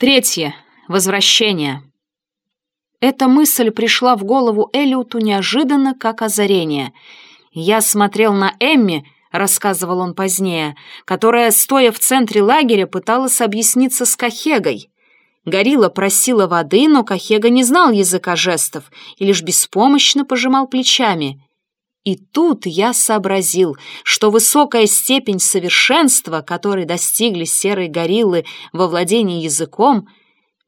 Третье. Возвращение. Эта мысль пришла в голову Элиоту неожиданно, как озарение. «Я смотрел на Эмми», — рассказывал он позднее, которая, стоя в центре лагеря, пыталась объясниться с Кахегой. Горилла просила воды, но Кахега не знал языка жестов и лишь беспомощно пожимал плечами. И тут я сообразил, что высокая степень совершенства, которой достигли серые гориллы во владении языком,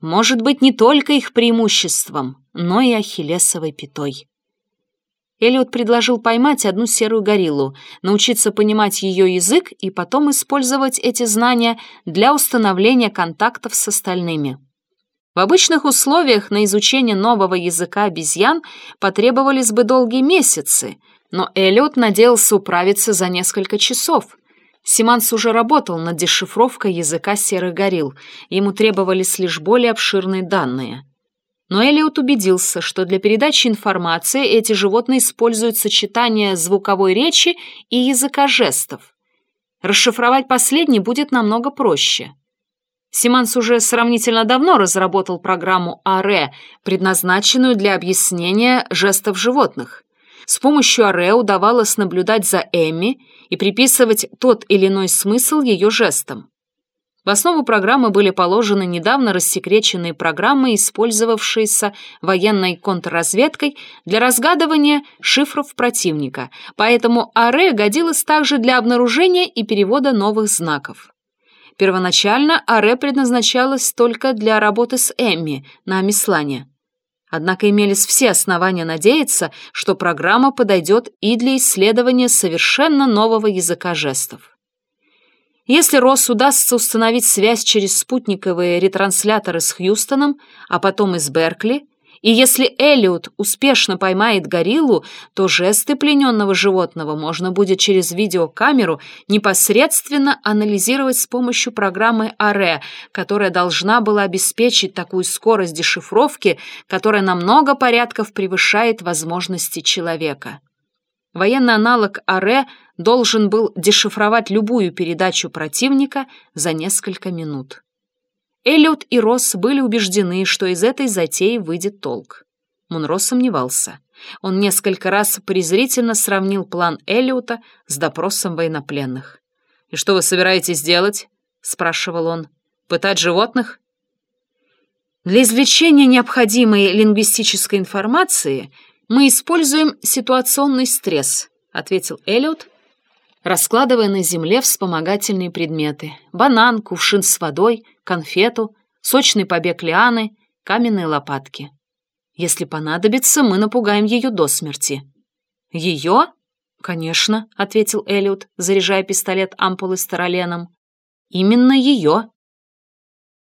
может быть не только их преимуществом, но и ахиллесовой пятой. Элliot предложил поймать одну серую гориллу, научиться понимать ее язык и потом использовать эти знания для установления контактов с остальными. В обычных условиях на изучение нового языка обезьян потребовались бы долгие месяцы — но Эллиот надеялся управиться за несколько часов. Симанс уже работал над дешифровкой языка серых горилл, ему требовались лишь более обширные данные. Но Эллиот убедился, что для передачи информации эти животные используют сочетание звуковой речи и языка жестов. Расшифровать последний будет намного проще. Симанс уже сравнительно давно разработал программу АРЕ, предназначенную для объяснения жестов животных. С помощью Аре удавалось наблюдать за Эмми и приписывать тот или иной смысл ее жестам. В основу программы были положены недавно рассекреченные программы, использовавшиеся военной контрразведкой для разгадывания шифров противника, поэтому АРЕ годилось также для обнаружения и перевода новых знаков. Первоначально АРЕ предназначалось только для работы с Эмми на Амислане. Однако имелись все основания надеяться, что программа подойдет и для исследования совершенно нового языка жестов. Если Росс удастся установить связь через спутниковые ретрансляторы с Хьюстоном, а потом и с Беркли, и если Элliot успешно поймает гориллу, то жесты плененного животного можно будет через видеокамеру непосредственно анализировать с помощью программы АРЕ, которая должна была обеспечить такую скорость дешифровки, которая на много порядков превышает возможности человека. Военный аналог АРЕ должен был дешифровать любую передачу противника за несколько минут. Эллиот и Росс были убеждены, что из этой затеи выйдет толк. Мунро сомневался. Он несколько раз презрительно сравнил план Эллиота с допросом военнопленных. «И что вы собираетесь делать?» — спрашивал он. «Пытать животных?» «Для извлечения необходимой лингвистической информации мы используем ситуационный стресс», — ответил Эллиот, раскладывая на земле вспомогательные предметы. Банан, кувшин с водой, конфету, сочный побег лианы, каменные лопатки. Если понадобится, мы напугаем ее до смерти. Ее? Конечно, ответил Элliot, заряжая пистолет ампулы с тароленом. Именно ее.